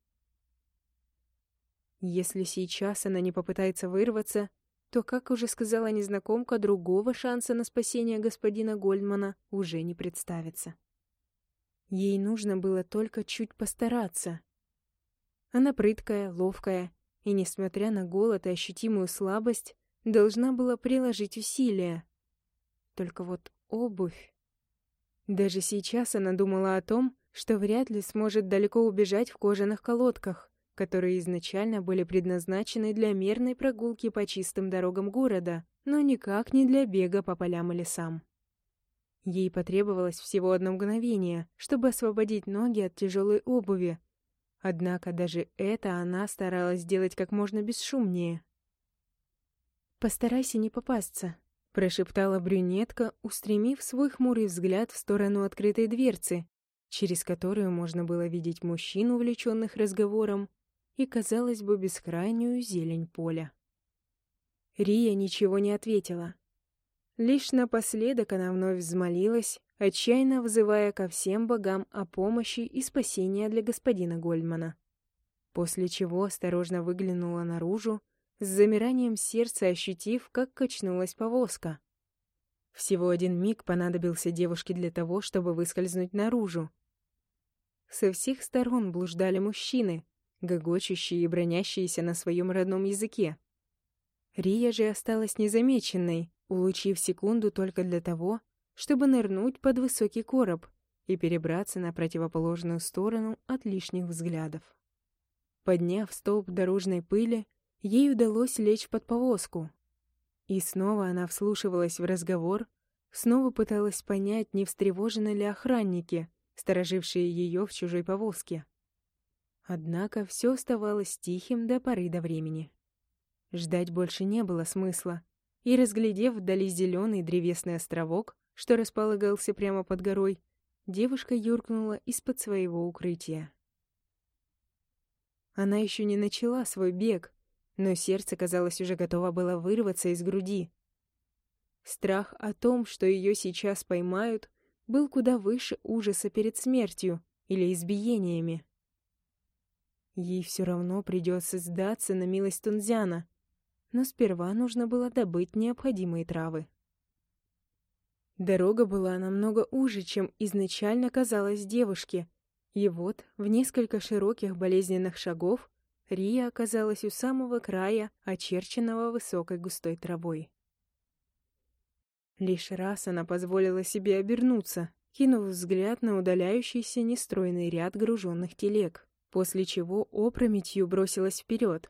Если сейчас она не попытается вырваться, то, как уже сказала незнакомка, другого шанса на спасение господина Гольдмана уже не представится. Ей нужно было только чуть постараться. Она прыткая, ловкая, и, несмотря на голод и ощутимую слабость, должна была приложить усилия. Только вот обувь... Даже сейчас она думала о том, что вряд ли сможет далеко убежать в кожаных колодках, которые изначально были предназначены для мирной прогулки по чистым дорогам города, но никак не для бега по полям и лесам. Ей потребовалось всего одно мгновение, чтобы освободить ноги от тяжелой обуви, Однако даже это она старалась сделать как можно бесшумнее. «Постарайся не попасться», — прошептала брюнетка, устремив свой хмурый взгляд в сторону открытой дверцы, через которую можно было видеть мужчин, увлеченных разговором, и, казалось бы, бескрайнюю зелень поля. Рия ничего не ответила. Лишь напоследок она вновь взмолилась, отчаянно взывая ко всем богам о помощи и спасении для господина Гольдмана. После чего осторожно выглянула наружу, с замиранием сердца ощутив, как качнулась повозка. Всего один миг понадобился девушке для того, чтобы выскользнуть наружу. Со всех сторон блуждали мужчины, гогочущие и бронящиеся на своем родном языке. Рия же осталась незамеченной, улучив секунду только для того, чтобы нырнуть под высокий короб и перебраться на противоположную сторону от лишних взглядов. Подняв столб дорожной пыли, ей удалось лечь под повозку. И снова она вслушивалась в разговор, снова пыталась понять, не встревожены ли охранники, сторожившие ее в чужой повозке. Однако все оставалось тихим до поры до времени. Ждать больше не было смысла, и, разглядев вдали зеленый древесный островок, что располагался прямо под горой, девушка юркнула из-под своего укрытия. Она еще не начала свой бег, но сердце, казалось, уже готово было вырваться из груди. Страх о том, что ее сейчас поймают, был куда выше ужаса перед смертью или избиениями. Ей все равно придется сдаться на милость Тунзяна, но сперва нужно было добыть необходимые травы. Дорога была намного уже, чем изначально казалось девушке. И вот, в несколько широких болезненных шагов, Рия оказалась у самого края, очерченного высокой густой травой. Лишь раз она позволила себе обернуться, кинув взгляд на удаляющийся нестройный ряд груженных телег, после чего опрометью бросилась вперед.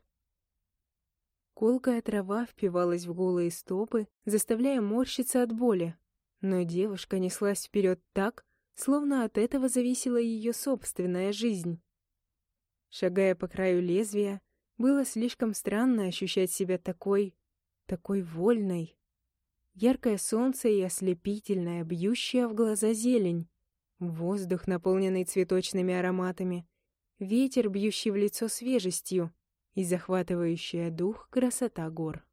Колкая трава впивалась в голые стопы, заставляя морщиться от боли, но девушка неслась вперед так, словно от этого зависела ее собственная жизнь. Шагая по краю лезвия, было слишком странно ощущать себя такой, такой вольной. Яркое солнце и ослепительная, бьющая в глаза зелень, воздух, наполненный цветочными ароматами, ветер, бьющий в лицо свежестью и захватывающая дух красота гор.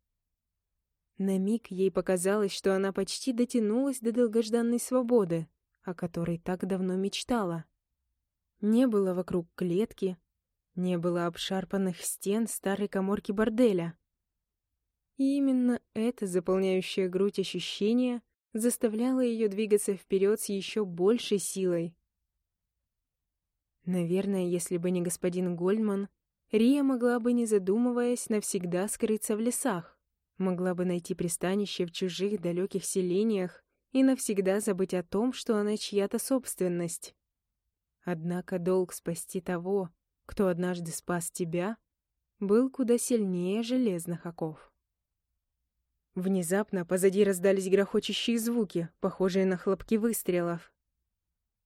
На миг ей показалось, что она почти дотянулась до долгожданной свободы, о которой так давно мечтала. Не было вокруг клетки, не было обшарпанных стен старой коморки борделя. И именно это заполняющее грудь ощущение заставляло ее двигаться вперед с еще большей силой. Наверное, если бы не господин Гольдман, Рия могла бы, не задумываясь, навсегда скрыться в лесах могла бы найти пристанище в чужих далеких селениях и навсегда забыть о том, что она чья-то собственность. Однако долг спасти того, кто однажды спас тебя, был куда сильнее железных оков. Внезапно позади раздались грохочущие звуки, похожие на хлопки выстрелов.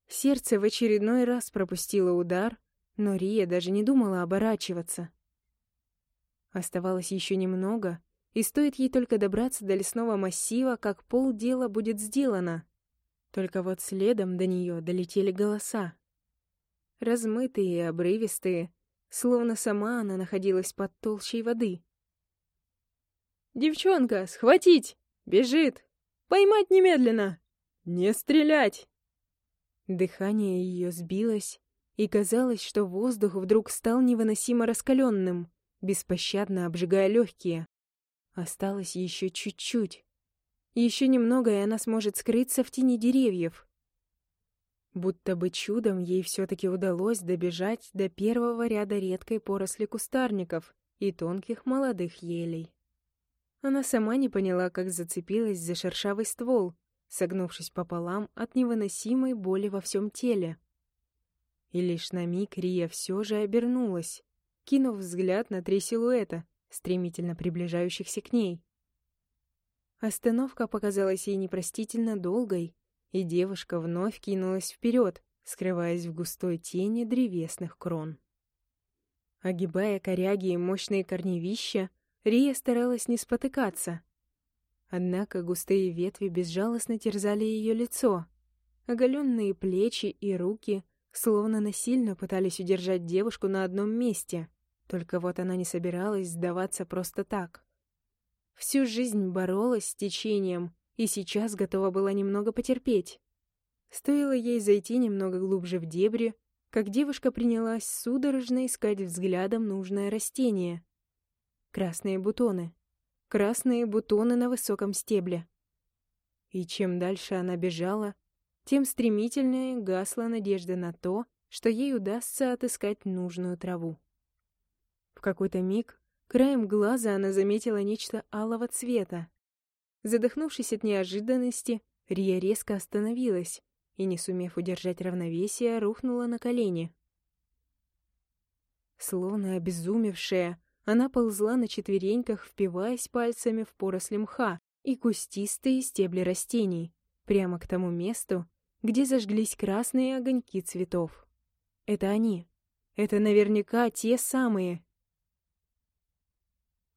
Сердце в очередной раз пропустило удар, но Рия даже не думала оборачиваться. Оставалось еще немного, и стоит ей только добраться до лесного массива, как полдела будет сделано. Только вот следом до нее долетели голоса. Размытые и обрывистые, словно сама она находилась под толщей воды. «Девчонка, схватить! Бежит! Поймать немедленно! Не стрелять!» Дыхание ее сбилось, и казалось, что воздух вдруг стал невыносимо раскаленным, беспощадно обжигая легкие. Осталось еще чуть-чуть. Еще немного, и она сможет скрыться в тени деревьев. Будто бы чудом ей все-таки удалось добежать до первого ряда редкой поросли кустарников и тонких молодых елей. Она сама не поняла, как зацепилась за шершавый ствол, согнувшись пополам от невыносимой боли во всем теле. И лишь на миг Рия все же обернулась, кинув взгляд на три силуэта, стремительно приближающихся к ней. Остановка показалась ей непростительно долгой, и девушка вновь кинулась вперед, скрываясь в густой тени древесных крон. Огибая коряги и мощные корневища, Рия старалась не спотыкаться. Однако густые ветви безжалостно терзали ее лицо. Оголенные плечи и руки словно насильно пытались удержать девушку на одном месте. Только вот она не собиралась сдаваться просто так. Всю жизнь боролась с течением и сейчас готова была немного потерпеть. Стоило ей зайти немного глубже в дебри, как девушка принялась судорожно искать взглядом нужное растение. Красные бутоны. Красные бутоны на высоком стебле. И чем дальше она бежала, тем стремительнее гасла надежда на то, что ей удастся отыскать нужную траву. В какой-то миг краем глаза она заметила нечто алого цвета. Задохнувшись от неожиданности, Рия резко остановилась и, не сумев удержать равновесие, рухнула на колени. Словно обезумевшая, она ползла на четвереньках, впиваясь пальцами в поросли мха и кустистые стебли растений, прямо к тому месту, где зажглись красные огоньки цветов. Это они. Это наверняка те самые,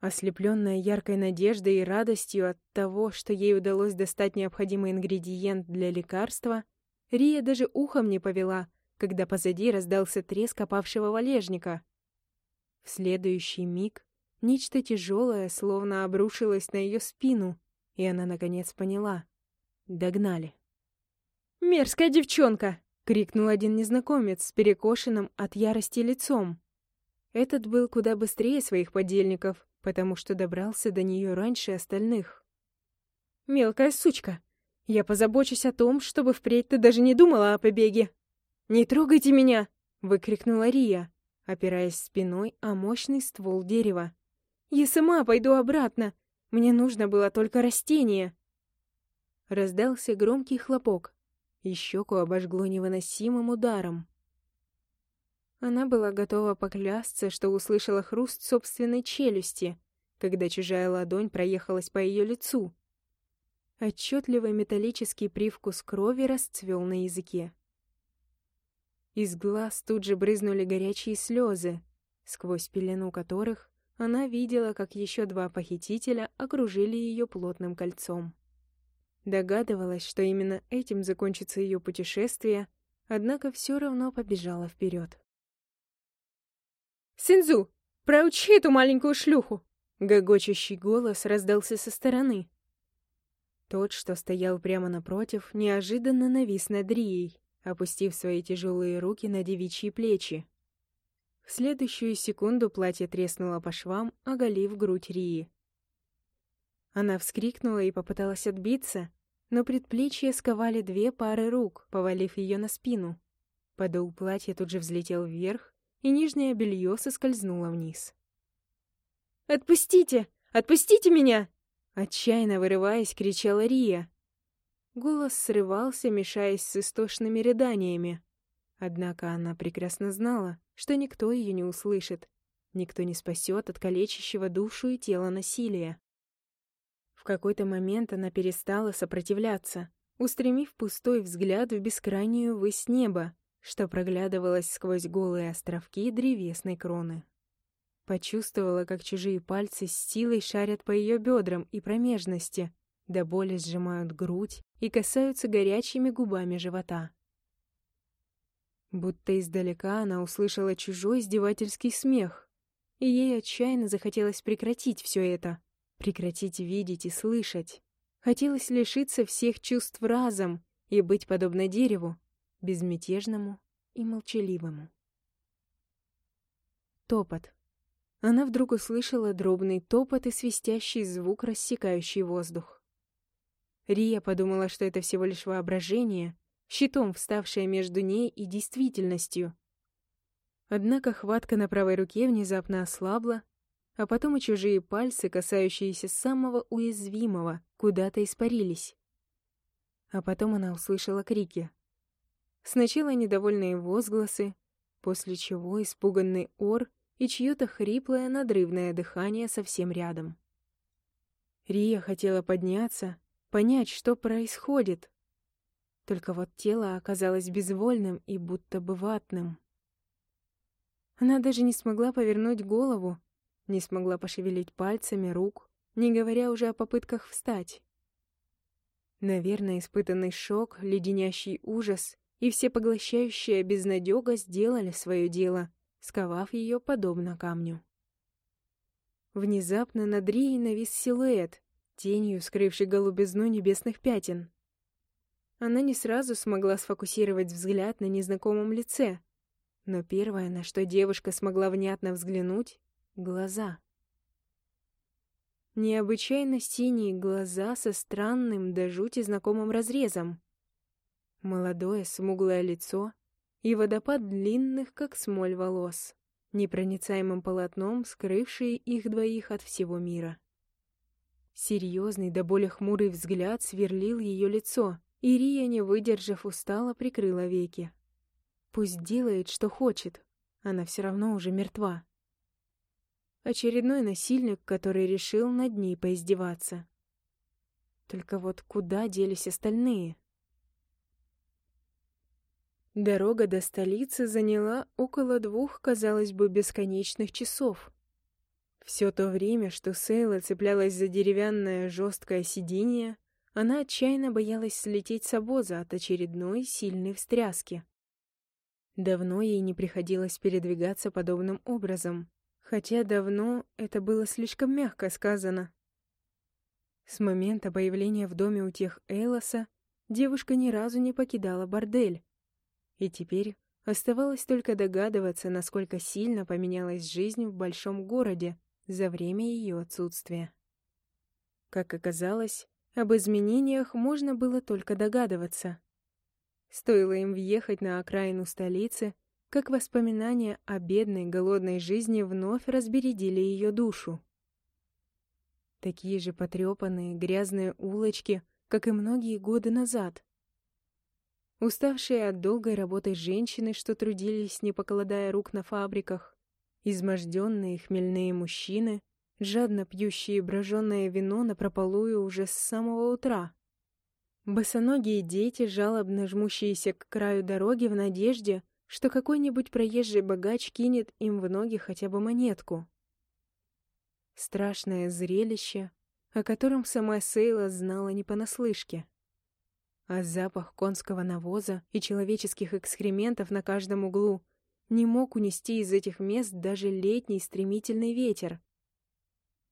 Ослепленная яркой надеждой и радостью от того, что ей удалось достать необходимый ингредиент для лекарства, Рия даже ухом не повела, когда позади раздался треск опавшего валежника. В следующий миг нечто тяжелое словно обрушилось на ее спину, и она наконец поняла. Догнали. «Мерзкая девчонка!» — крикнул один незнакомец с перекошенным от ярости лицом. Этот был куда быстрее своих подельников, потому что добрался до нее раньше остальных. «Мелкая сучка! Я позабочусь о том, чтобы впредь ты даже не думала о побеге!» «Не трогайте меня!» — выкрикнула Рия, опираясь спиной о мощный ствол дерева. «Я сама пойду обратно! Мне нужно было только растение!» Раздался громкий хлопок, и щеку обожгло невыносимым ударом. Она была готова поклясться, что услышала хруст собственной челюсти, когда чужая ладонь проехалась по ее лицу. Отчетливый металлический привкус крови расцвел на языке. Из глаз тут же брызнули горячие слезы, сквозь пелену которых она видела, как еще два похитителя окружили ее плотным кольцом. Догадывалась, что именно этим закончится ее путешествие, однако все равно побежала вперед. «Синзу, проучи эту маленькую шлюху!» Гогочущий голос раздался со стороны. Тот, что стоял прямо напротив, неожиданно навис над Рией, опустив свои тяжелые руки на девичьи плечи. В следующую секунду платье треснуло по швам, оголив грудь Рии. Она вскрикнула и попыталась отбиться, но предплечья сковали две пары рук, повалив ее на спину. Подол платья тут же взлетел вверх, и нижнее белье соскользнуло вниз. «Отпустите! Отпустите меня!» Отчаянно вырываясь, кричала Рия. Голос срывался, мешаясь с истошными рыданиями. Однако она прекрасно знала, что никто ее не услышит, Никто не спасет от калечащего душу и тело насилия. В какой-то момент она перестала сопротивляться, устремив пустой взгляд в бескрайнюю высь неба, что проглядывалось сквозь голые островки древесной кроны. Почувствовала, как чужие пальцы с силой шарят по ее бедрам и промежности, до боли сжимают грудь и касаются горячими губами живота. Будто издалека она услышала чужой издевательский смех, и ей отчаянно захотелось прекратить все это, прекратить видеть и слышать. Хотелось лишиться всех чувств разом и быть подобно дереву, безмятежному и молчаливому. Топот. Она вдруг услышала дробный топот и свистящий звук, рассекающий воздух. Рия подумала, что это всего лишь воображение, щитом вставшее между ней и действительностью. Однако хватка на правой руке внезапно ослабла, а потом и чужие пальцы, касающиеся самого уязвимого, куда-то испарились. А потом она услышала крики. Сначала недовольные возгласы, после чего испуганный ор и чье-то хриплое надрывное дыхание совсем рядом. Рия хотела подняться, понять, что происходит. Только вот тело оказалось безвольным и будто бы ватным. Она даже не смогла повернуть голову, не смогла пошевелить пальцами рук, не говоря уже о попытках встать. Наверное, испытанный шок, леденящий ужас и всепоглощающая безнадега сделали свое дело, сковав ее подобно камню. Внезапно над Рией навис силуэт, тенью скрывший голубизну небесных пятен. Она не сразу смогла сфокусировать взгляд на незнакомом лице, но первое, на что девушка смогла внятно взглянуть — глаза. Необычайно синие глаза со странным до жути знакомым разрезом. Молодое смуглое лицо и водопад длинных, как смоль, волос, непроницаемым полотном, скрывшие их двоих от всего мира. Серьезный до боли хмурый взгляд сверлил ее лицо, и Рия, не выдержав, устало прикрыла веки. Пусть делает, что хочет, она все равно уже мертва. Очередной насильник, который решил над ней поиздеваться. Только вот куда делись остальные? Дорога до столицы заняла около двух, казалось бы, бесконечных часов. Все то время, что Сейла цеплялась за деревянное жесткое сиденье, она отчаянно боялась слететь с обоза от очередной сильной встряски. Давно ей не приходилось передвигаться подобным образом, хотя давно это было слишком мягко сказано. С момента появления в доме у тех Эйлоса девушка ни разу не покидала бордель, и теперь оставалось только догадываться, насколько сильно поменялась жизнь в большом городе за время ее отсутствия. Как оказалось, об изменениях можно было только догадываться. Стоило им въехать на окраину столицы, как воспоминания о бедной голодной жизни вновь разбередили ее душу. Такие же потрепанные грязные улочки, как и многие годы назад, Уставшие от долгой работы женщины, что трудились, не покладая рук на фабриках, изможденные хмельные мужчины, жадно пьющие броженное вино напропалую уже с самого утра. Босоногие дети, жалобно жмущиеся к краю дороги в надежде, что какой-нибудь проезжий богач кинет им в ноги хотя бы монетку. Страшное зрелище, о котором сама Сейла знала не понаслышке а запах конского навоза и человеческих экскрементов на каждом углу не мог унести из этих мест даже летний стремительный ветер.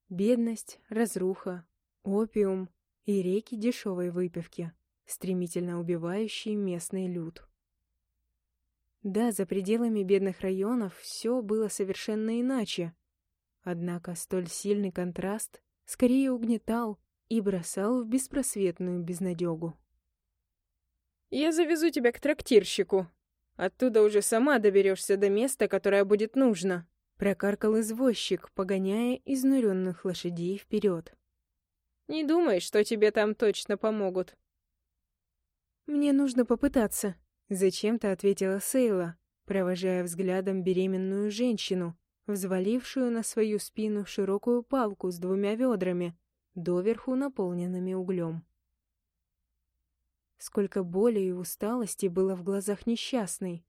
Бедность, разруха, опиум и реки дешевой выпивки, стремительно убивающие местный люд. Да, за пределами бедных районов все было совершенно иначе. Однако столь сильный контраст скорее угнетал и бросал в беспросветную безнадегу. Я завезу тебя к трактирщику. Оттуда уже сама доберешься до места, которое будет нужно. Прокаркал извозчик, погоняя изнуренных лошадей вперед. Не думай, что тебе там точно помогут. Мне нужно попытаться, зачем-то ответила Сейла, провожая взглядом беременную женщину, взвалившую на свою спину широкую палку с двумя ведрами, доверху наполненными углем. Сколько боли и усталости было в глазах несчастной.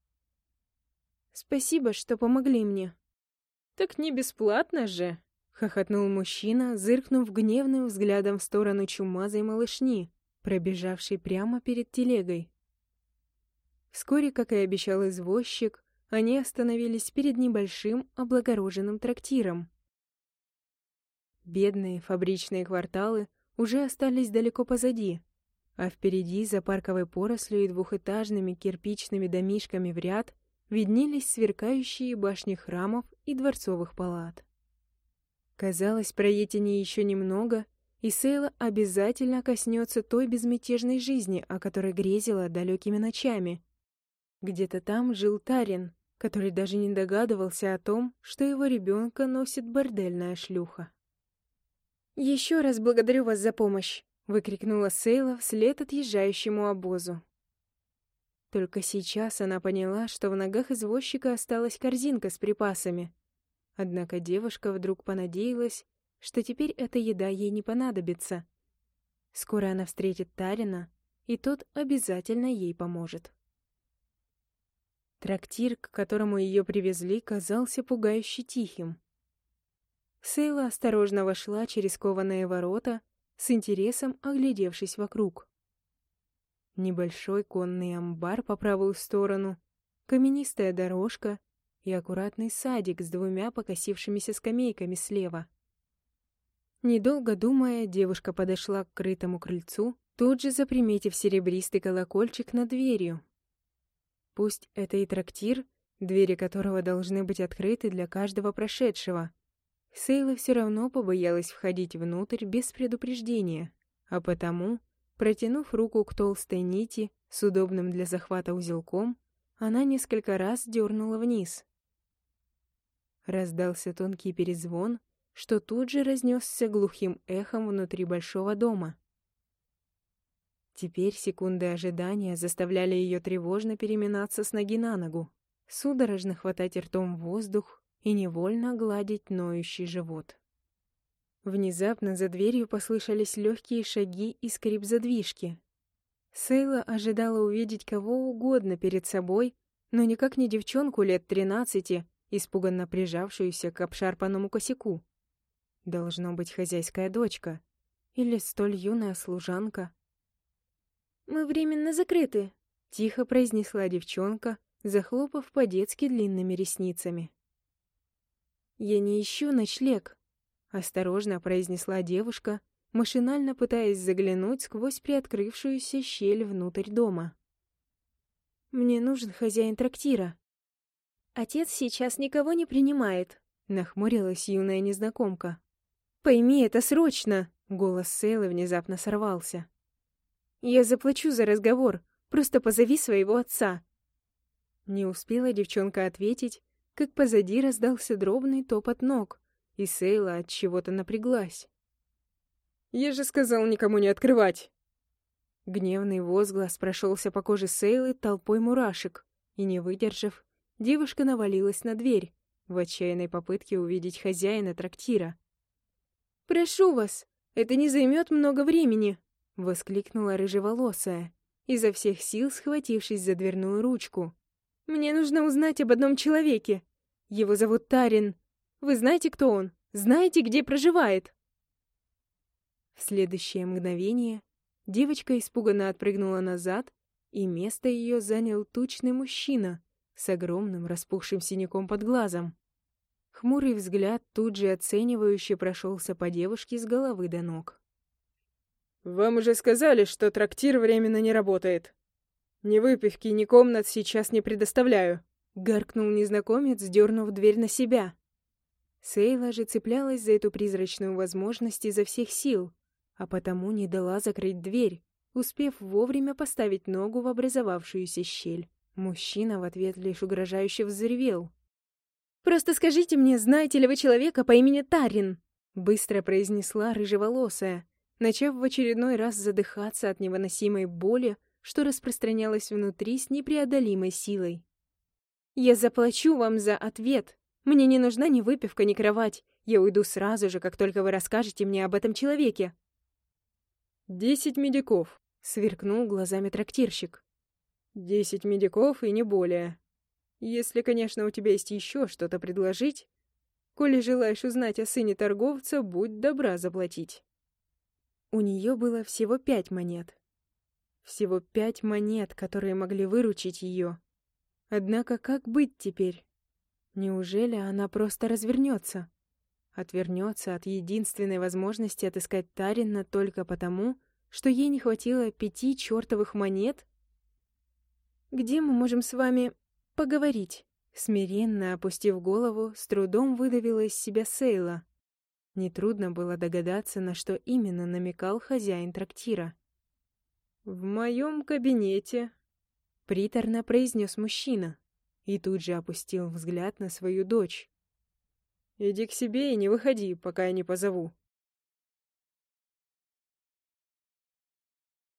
«Спасибо, что помогли мне». «Так не бесплатно же!» — хохотнул мужчина, зыркнув гневным взглядом в сторону чумазой малышни, пробежавшей прямо перед телегой. Вскоре, как и обещал извозчик, они остановились перед небольшим облагороженным трактиром. Бедные фабричные кварталы уже остались далеко позади, а впереди, за парковой порослью и двухэтажными кирпичными домишками в ряд, виднелись сверкающие башни храмов и дворцовых палат. Казалось, проедь они еще немного, и Сейла обязательно коснется той безмятежной жизни, о которой грезила далекими ночами. Где-то там жил Тарин, который даже не догадывался о том, что его ребенка носит бордельная шлюха. «Еще раз благодарю вас за помощь!» — выкрикнула Сейла вслед отъезжающему обозу. Только сейчас она поняла, что в ногах извозчика осталась корзинка с припасами. Однако девушка вдруг понадеялась, что теперь эта еда ей не понадобится. Скоро она встретит Тарина, и тот обязательно ей поможет. Трактир, к которому ее привезли, казался пугающе тихим. Сейла осторожно вошла через кованые ворота, с интересом оглядевшись вокруг. Небольшой конный амбар по правую сторону, каменистая дорожка и аккуратный садик с двумя покосившимися скамейками слева. Недолго думая, девушка подошла к крытому крыльцу, тут же заприметив серебристый колокольчик над дверью, Пусть это и трактир, двери которого должны быть открыты для каждого прошедшего. Сейла все равно побоялась входить внутрь без предупреждения, а потому, протянув руку к толстой нити с удобным для захвата узелком, она несколько раз дернула вниз. Раздался тонкий перезвон, что тут же разнесся глухим эхом внутри большого дома. Теперь секунды ожидания заставляли ее тревожно переминаться с ноги на ногу, судорожно хватать ртом воздух и невольно гладить ноющий живот. Внезапно за дверью послышались легкие шаги и скрип задвижки. Сейла ожидала увидеть кого угодно перед собой, но никак не девчонку лет тринадцати, испуганно прижавшуюся к обшарпанному косяку. Должно быть хозяйская дочка или столь юная служанка. «Мы временно закрыты», — тихо произнесла девчонка, захлопав по-детски длинными ресницами. «Я не ищу ночлег», — осторожно произнесла девушка, машинально пытаясь заглянуть сквозь приоткрывшуюся щель внутрь дома. «Мне нужен хозяин трактира». «Отец сейчас никого не принимает», — нахмурилась юная незнакомка. «Пойми это срочно!» — голос Сейлы внезапно сорвался. Я заплачу за разговор. Просто позови своего отца. Не успела девчонка ответить, как позади раздался дробный топот ног, и Сейла от чего-то напряглась. «Я же сказал никому не открывать!» Гневный возглас прошелся по коже Сейлы толпой мурашек, и, не выдержав, девушка навалилась на дверь в отчаянной попытке увидеть хозяина трактира. «Прошу вас, это не займет много времени!» Воскликнула рыжеволосая, изо всех сил схватившись за дверную ручку. «Мне нужно узнать об одном человеке. Его зовут Тарин. Вы знаете, кто он? Знаете, где проживает?» В следующее мгновение девочка испуганно отпрыгнула назад, и место ее занял тучный мужчина с огромным распухшим синяком под глазом. Хмурый взгляд тут же оценивающе прошелся по девушке с головы до ног. «Вам уже сказали, что трактир временно не работает. Ни выпивки, ни комнат сейчас не предоставляю», — гаркнул незнакомец, дернув дверь на себя. Сейла же цеплялась за эту призрачную возможность изо всех сил, а потому не дала закрыть дверь, успев вовремя поставить ногу в образовавшуюся щель. Мужчина в ответ лишь угрожающе взревел. «Просто скажите мне, знаете ли вы человека по имени Тарин?» — быстро произнесла рыжеволосая, начав в очередной раз задыхаться от невыносимой боли, что распространялась внутри с непреодолимой силой. «Я заплачу вам за ответ, Мне не нужна ни выпивка, ни кровать. Я уйду сразу же, как только вы расскажете мне об этом человеке». «Десять медиков», — сверкнул глазами трактирщик. «Десять медиков и не более. Если, конечно, у тебя есть еще что-то предложить, коли желаешь узнать о сыне торговца, будь добра заплатить». У нее было всего пять монет. Всего пять монет, которые могли выручить ее. Однако как быть теперь? Неужели она просто развернется? Отвернется от единственной возможности отыскать Тарина только потому, что ей не хватило пяти чертовых монет? «Где мы можем с вами поговорить?» Смиренно опустив голову, с трудом выдавила из себя Сейла. Нетрудно было догадаться, на что именно намекал хозяин трактира. «В моем кабинете», — приторно произнес мужчина и тут же опустил взгляд на свою дочь. «Иди к себе и не выходи, пока я не позову».